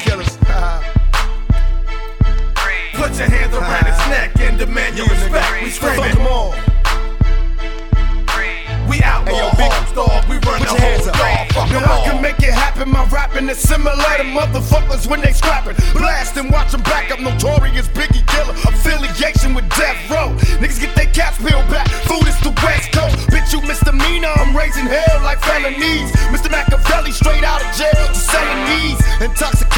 killers. Put your hands around his neck and demand your respect. We screaming. them all. We outlaw Hey, yo, Big- hogs, dog. We run Put the your hands whole up. dog. Fuck Yo, I can make it happen. My rapping is similar to motherfuckers when they scrapping. Blast and watch them back up. Notorious Biggie killer. Affiliation with Death Row. Niggas get their caps peeled back. Food is the West Coast. Bitch, you misdemeanor. I'm raising hell like felonies. Mr. Makaveli straight out of jail to selling these. Intoxicated,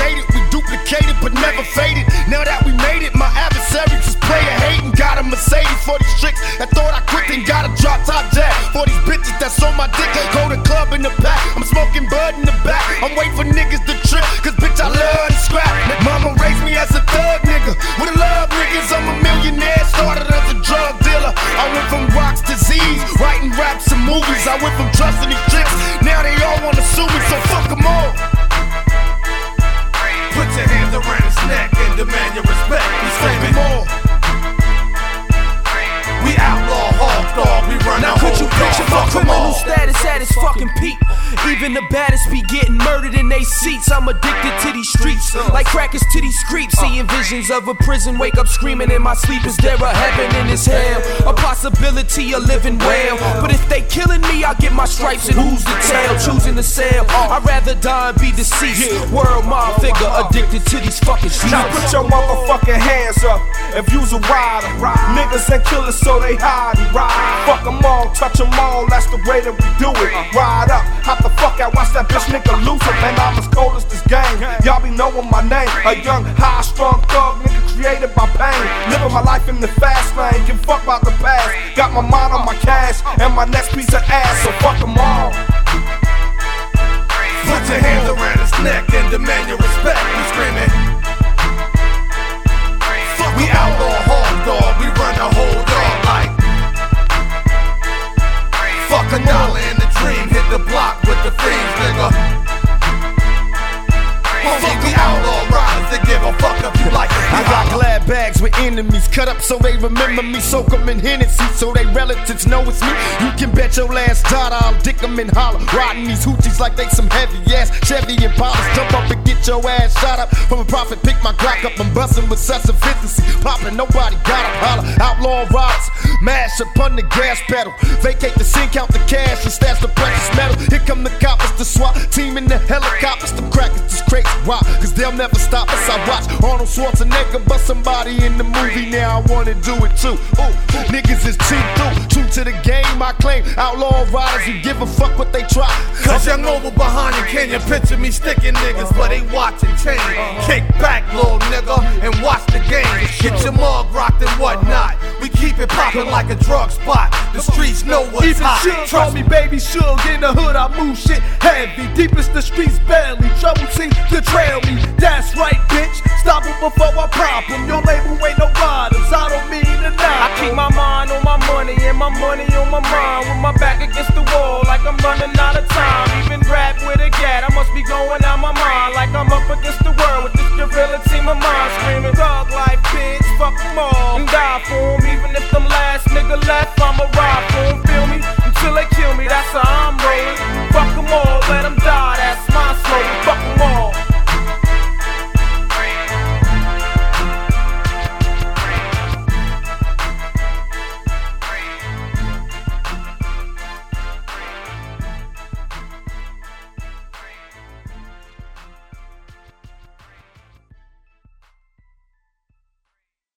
Mercedes for these tricks that thought I quit and got a drop top jack for these bitches that's on my dick. Go to club in the back. I'm smoking bud in the back. I'm waiting for niggas to trip, cause bitch, I love to scrap. Mama raised me as a thug nigga. With a love niggas, I'm a millionaire. Started as a drug dealer. I went from rocks to Z's, writing raps and movies. I went from trusting these chicks. Now they all wanna sue me, so fuck them all. Put your hands around his neck and demand your respect. We Fuck screaming. We run Now could you picture Even the baddest be getting murdered in they seats. I'm addicted to these streets, like crackers to these creeps. Seeing visions of a prison, wake up screaming in my sleep. Is there a heaven in this hell? A possibility of living well. But if they killing me, I'll get my stripes and who's to tell? Choosing to sell, I'd rather die and be deceased. World my figure, addicted to these fucking streets. Now put your motherfucking hands up if you's a rider. Niggas ain't killers, so they hide and ride. Fuck them all, touch them all, that's the way that we do it. Ride up, hop the fuck out, watch that bitch nigga lose it. Man, I'm as cold as this game. Y'all be knowing my name. A young, high strung thug nigga created by pain. Living my life in the fast lane, give fuck about the past. Got my mind on my cash and my next piece of ass, so fuck them all. Put your hands around his neck and demand your with enemies cut up so they remember me. Soak them in Hennessy so they relatives know it's me. You can bet your last dollar I'll dick them in holler. Riding these hoochies like they some heavy ass Chevy and Impalas. Jump up and get your ass shot up. From a profit, pick my Glock up. I'm busting with such efficiency. Popping, nobody got a holler. Outlaw riders, mash upon the gas pedal. Vacate the scene, count the cash and stash the precious metal. Here come the coppers, the SWAT team in the helicopters. Them Why? Cause they'll never stop us. I watch Arnold Schwarzenegger bust somebody in the movie. Now I wanna do it too. Ooh, niggas is cheap through. True to the game, I claim. Outlaw riders who give a fuck what they try. Cause young over behind you, can you picture me sticking niggas? But they watching chain. Kick back, little nigga, and watch the game. Get your mug rocked and whatnot. We keep it popping like a drug spot. The streets know what's Even hot. Suge call Trust me baby Suge in the hood. I move shit heavy, deepest the streets barely. Trouble seems to trail me. That's right, bitch. Stop it before I pop 'em. Your label ain't no riders. I don't mean to I keep my mind on my money and my money on my mind. With my back against the wall, like I'm running